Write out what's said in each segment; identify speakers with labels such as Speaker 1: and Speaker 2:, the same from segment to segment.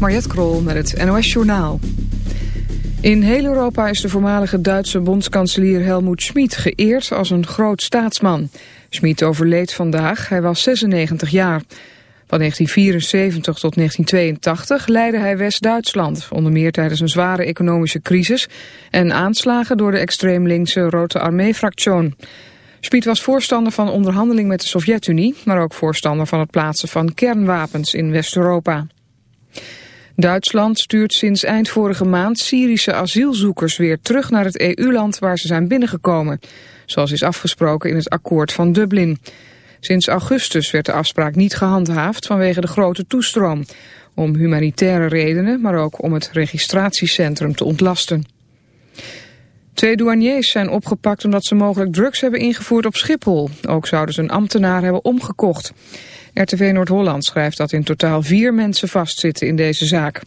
Speaker 1: Mariette Krol met het NOS Journaal. In heel Europa is de voormalige Duitse bondskanselier Helmut Schmid geëerd als een groot staatsman. Schmid overleed vandaag, hij was 96 jaar. Van 1974 tot 1982 leidde hij West-Duitsland, onder meer tijdens een zware economische crisis en aanslagen door de extreem linkse Rote Armee-fractie. Schmid was voorstander van onderhandeling met de Sovjet-Unie, maar ook voorstander van het plaatsen van kernwapens in West-Europa. Duitsland stuurt sinds eind vorige maand Syrische asielzoekers weer terug naar het EU-land waar ze zijn binnengekomen, zoals is afgesproken in het akkoord van Dublin. Sinds augustus werd de afspraak niet gehandhaafd vanwege de grote toestroom, om humanitaire redenen, maar ook om het registratiecentrum te ontlasten. Twee douaniers zijn opgepakt omdat ze mogelijk drugs hebben ingevoerd op Schiphol. Ook zouden ze een ambtenaar hebben omgekocht. RTV Noord-Holland schrijft dat in totaal vier mensen vastzitten in deze zaak.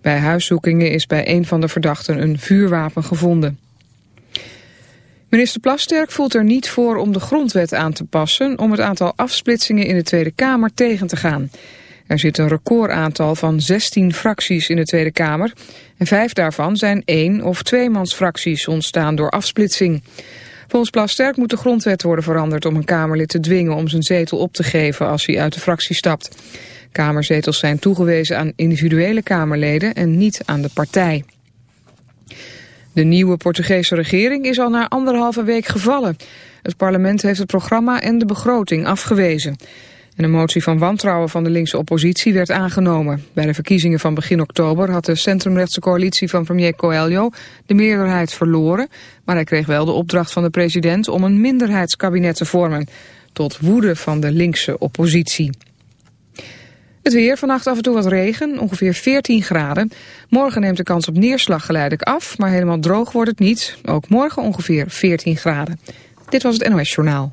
Speaker 1: Bij huiszoekingen is bij een van de verdachten een vuurwapen gevonden. Minister Plasterk voelt er niet voor om de grondwet aan te passen... om het aantal afsplitsingen in de Tweede Kamer tegen te gaan. Er zit een recordaantal van 16 fracties in de Tweede Kamer... en vijf daarvan zijn één- of tweemansfracties ontstaan door afsplitsing. Volgens Plasterk moet de grondwet worden veranderd om een Kamerlid te dwingen om zijn zetel op te geven als hij uit de fractie stapt. Kamerzetels zijn toegewezen aan individuele Kamerleden en niet aan de partij. De nieuwe Portugese regering is al na anderhalve week gevallen. Het parlement heeft het programma en de begroting afgewezen. En een motie van wantrouwen van de linkse oppositie werd aangenomen. Bij de verkiezingen van begin oktober had de centrumrechtse coalitie van premier Coelho de meerderheid verloren. Maar hij kreeg wel de opdracht van de president om een minderheidskabinet te vormen. Tot woede van de linkse oppositie. Het weer, vannacht af en toe wat regen, ongeveer 14 graden. Morgen neemt de kans op neerslag geleidelijk af, maar helemaal droog wordt het niet. Ook morgen ongeveer 14 graden. Dit was het NOS Journaal.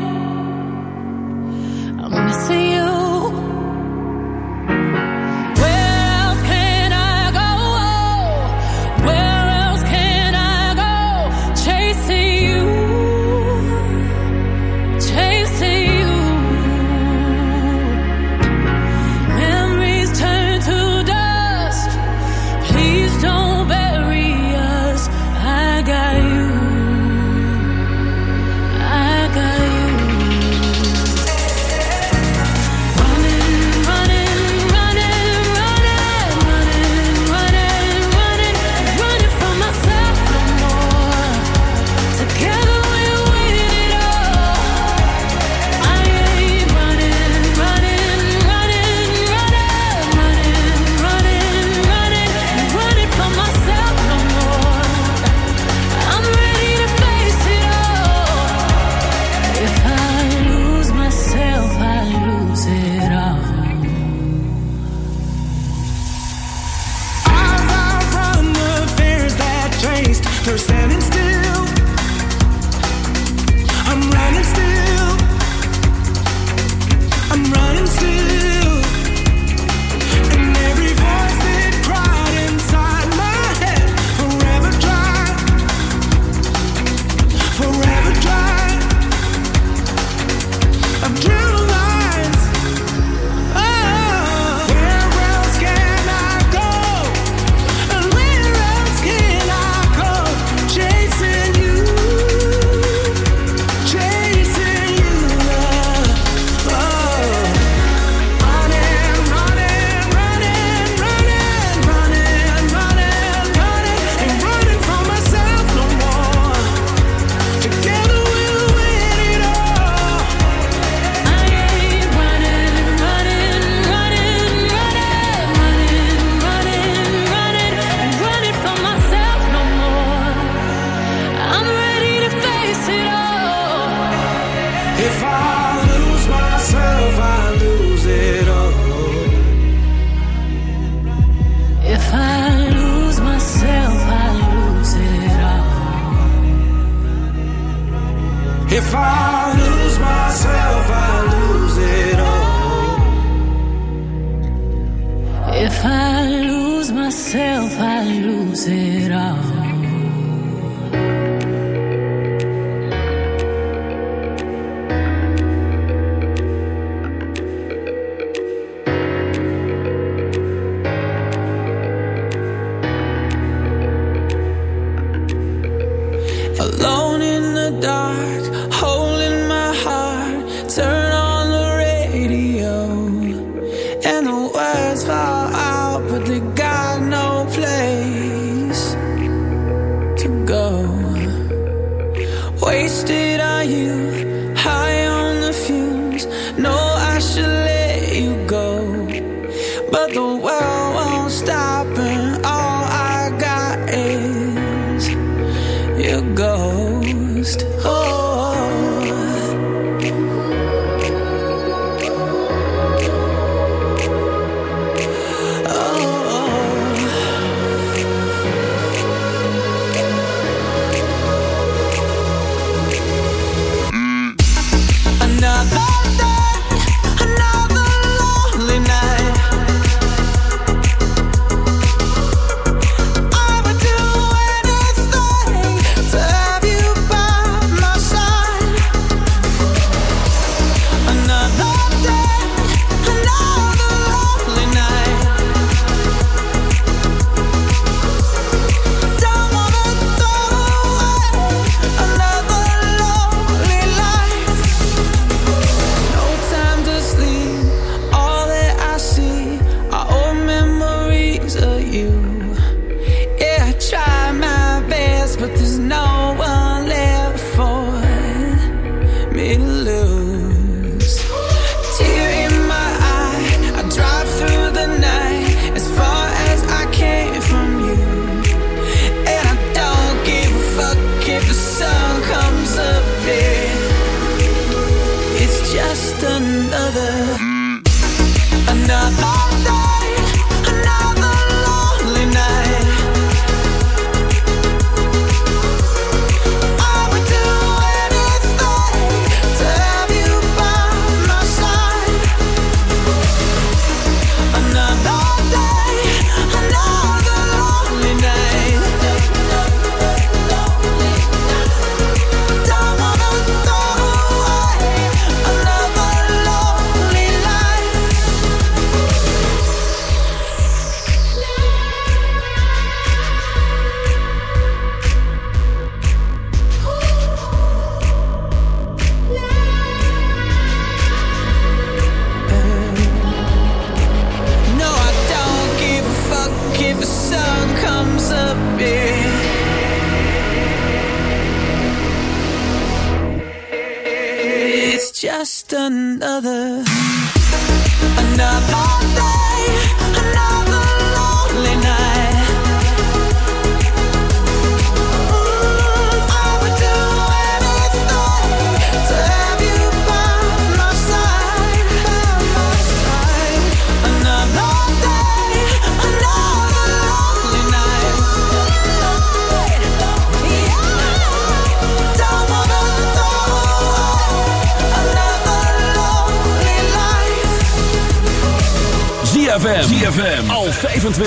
Speaker 2: wasted on you.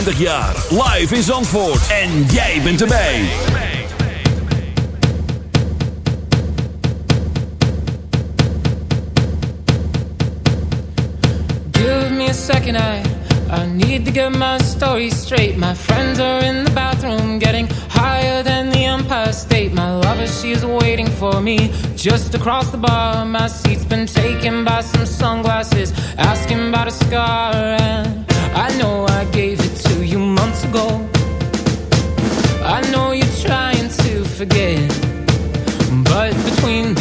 Speaker 3: 25 jaar. Live in Zandvoort. En jij bent erbij.
Speaker 4: Give me a second, I, I need to get my story straight. My friends are in the bathroom getting higher than the Empire State. My lover, she's waiting for me just across the bar. My seat's been taken by some sunglasses asking about a scar.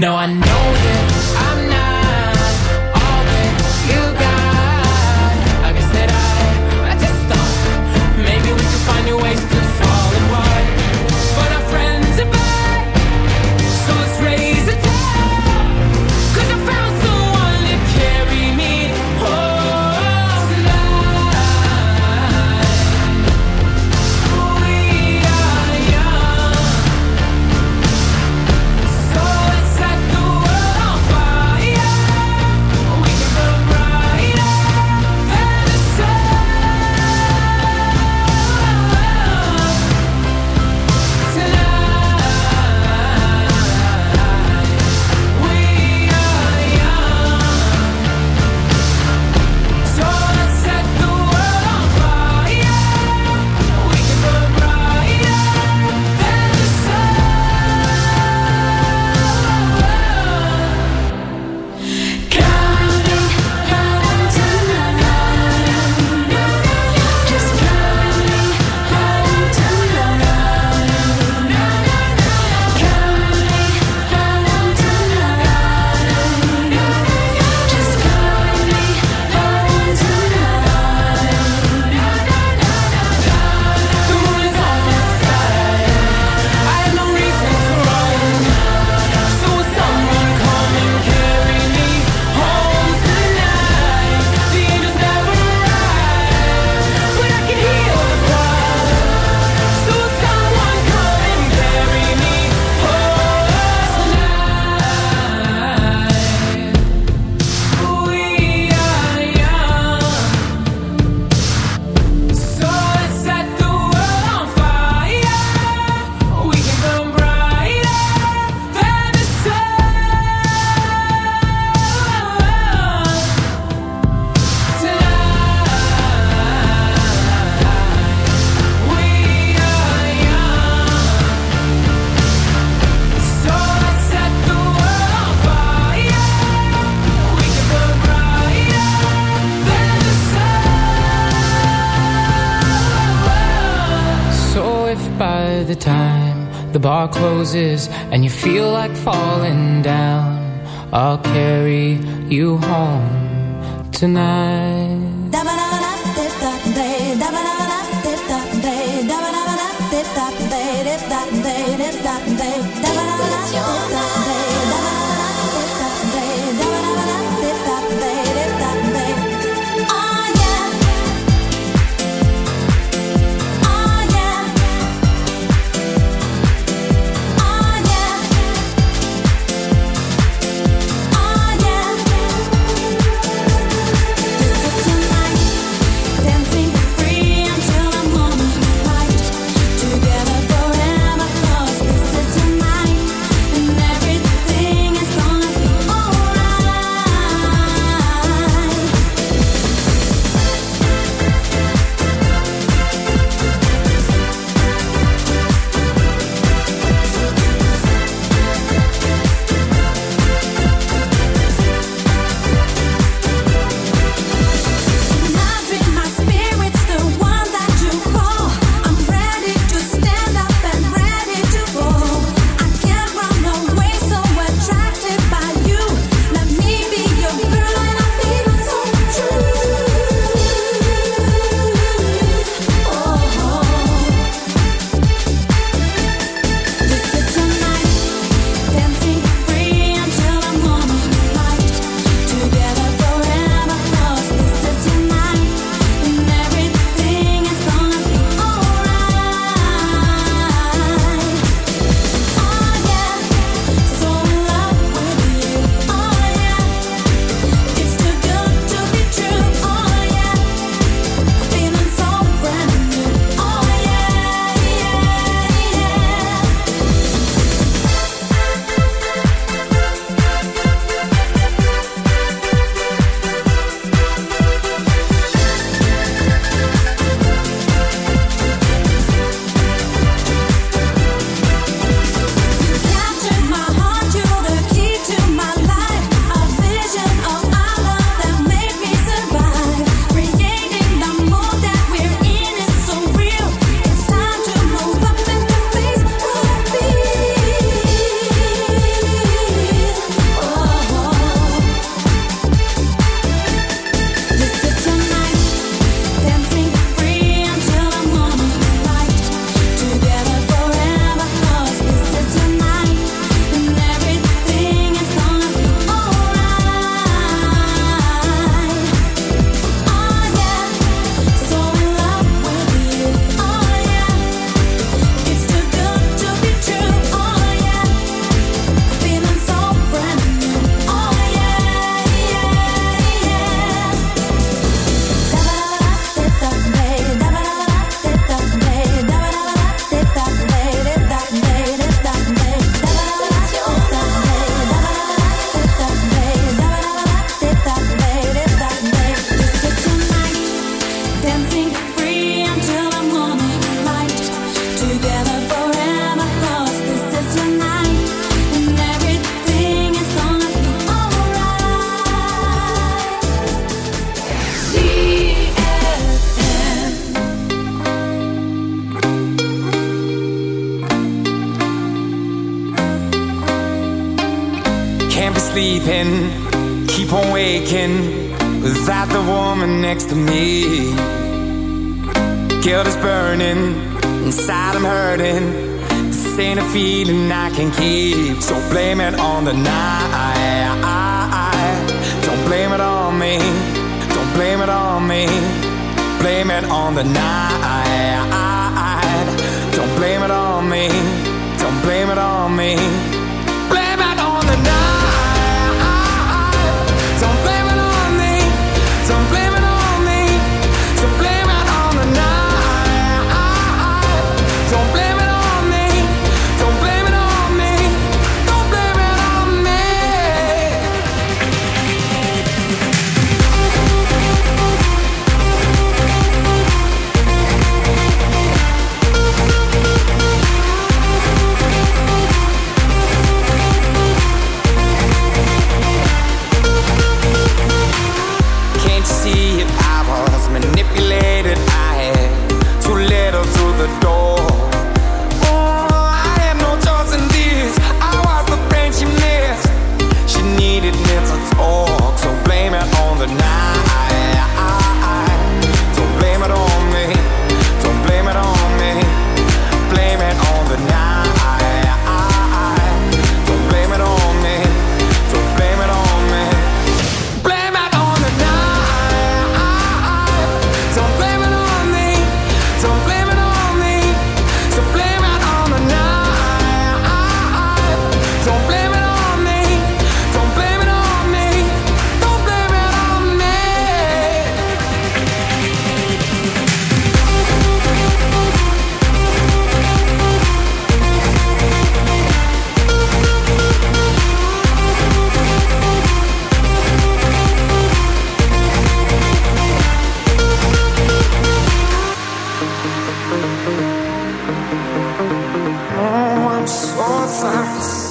Speaker 4: No, I.
Speaker 5: on the night.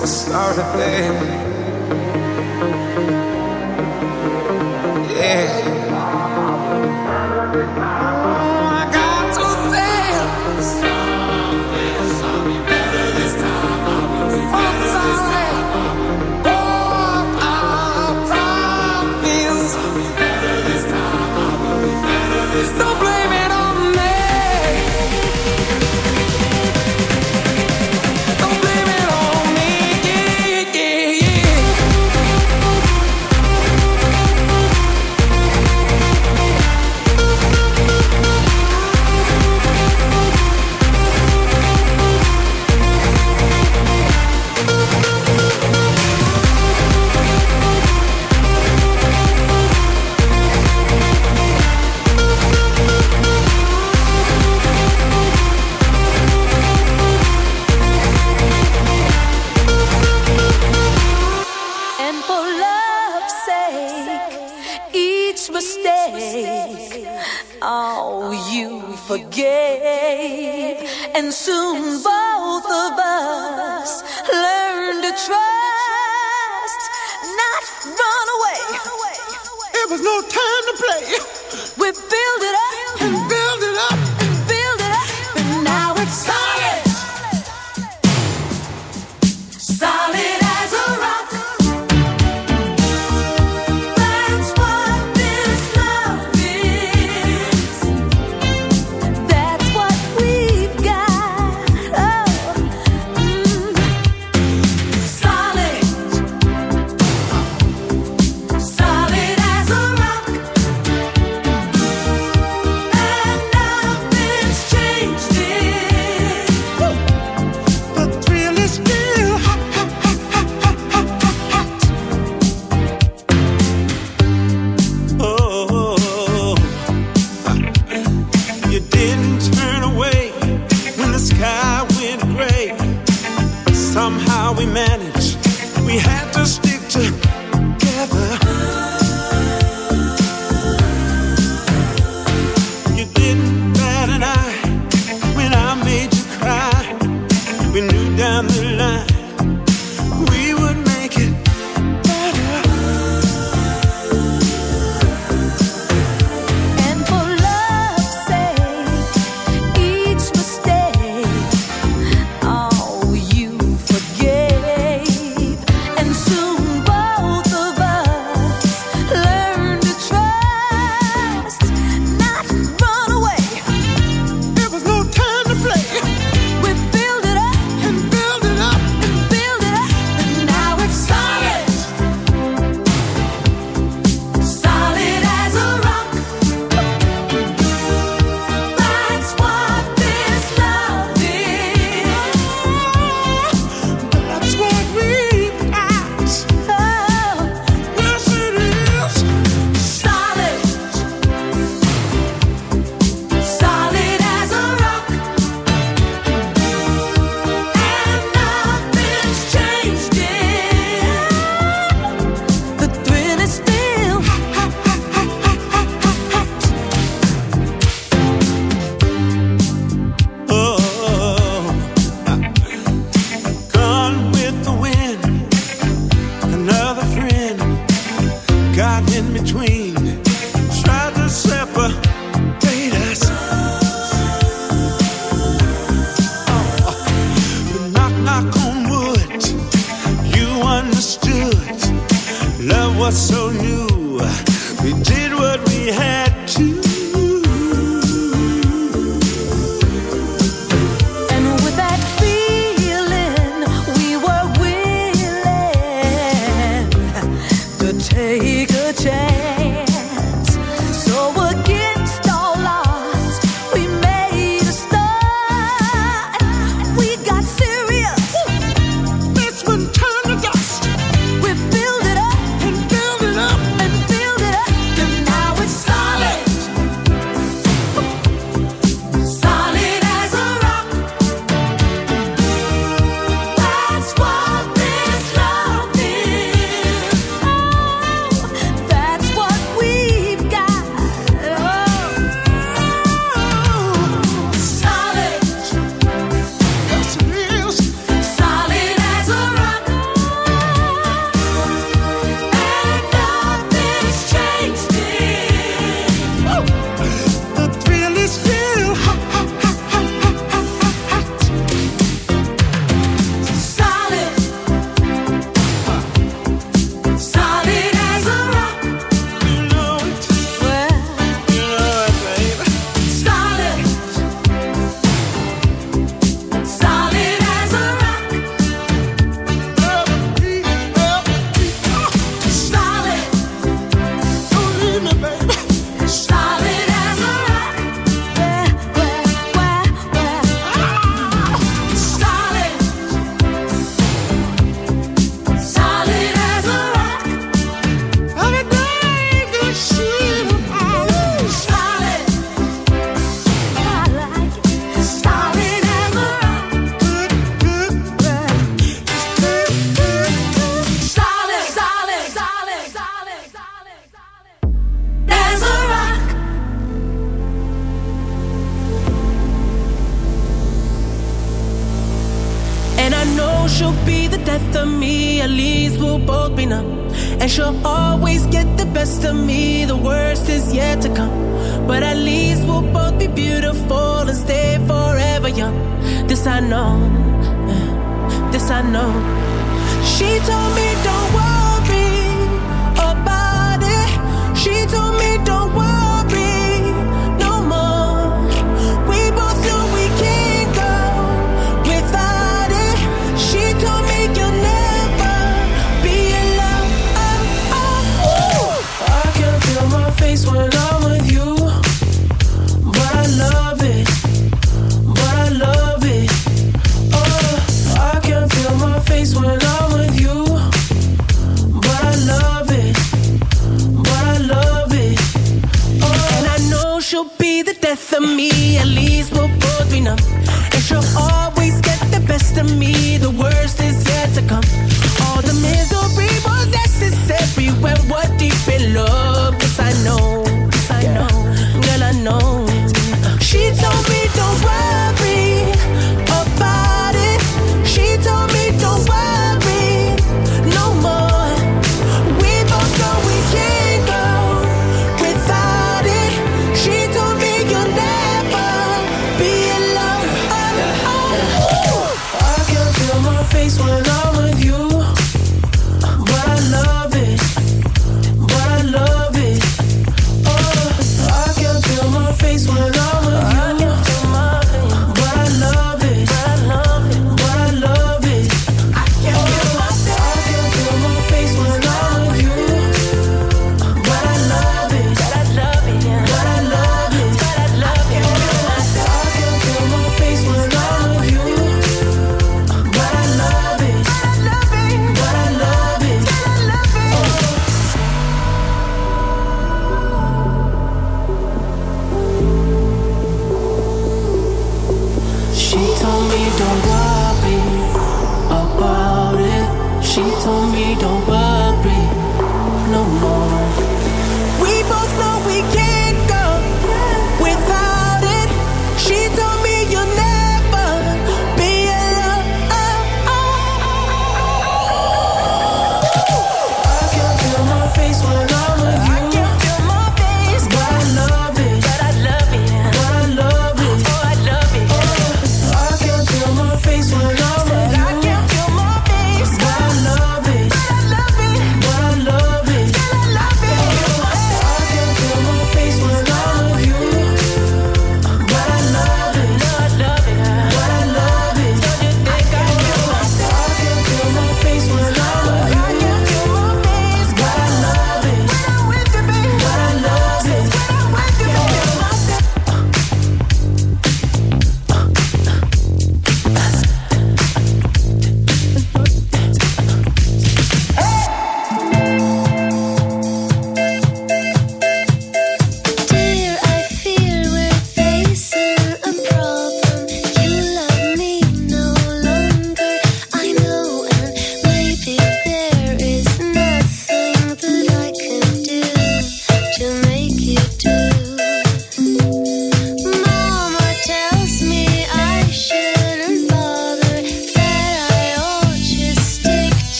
Speaker 6: I'm sorry,
Speaker 7: baby.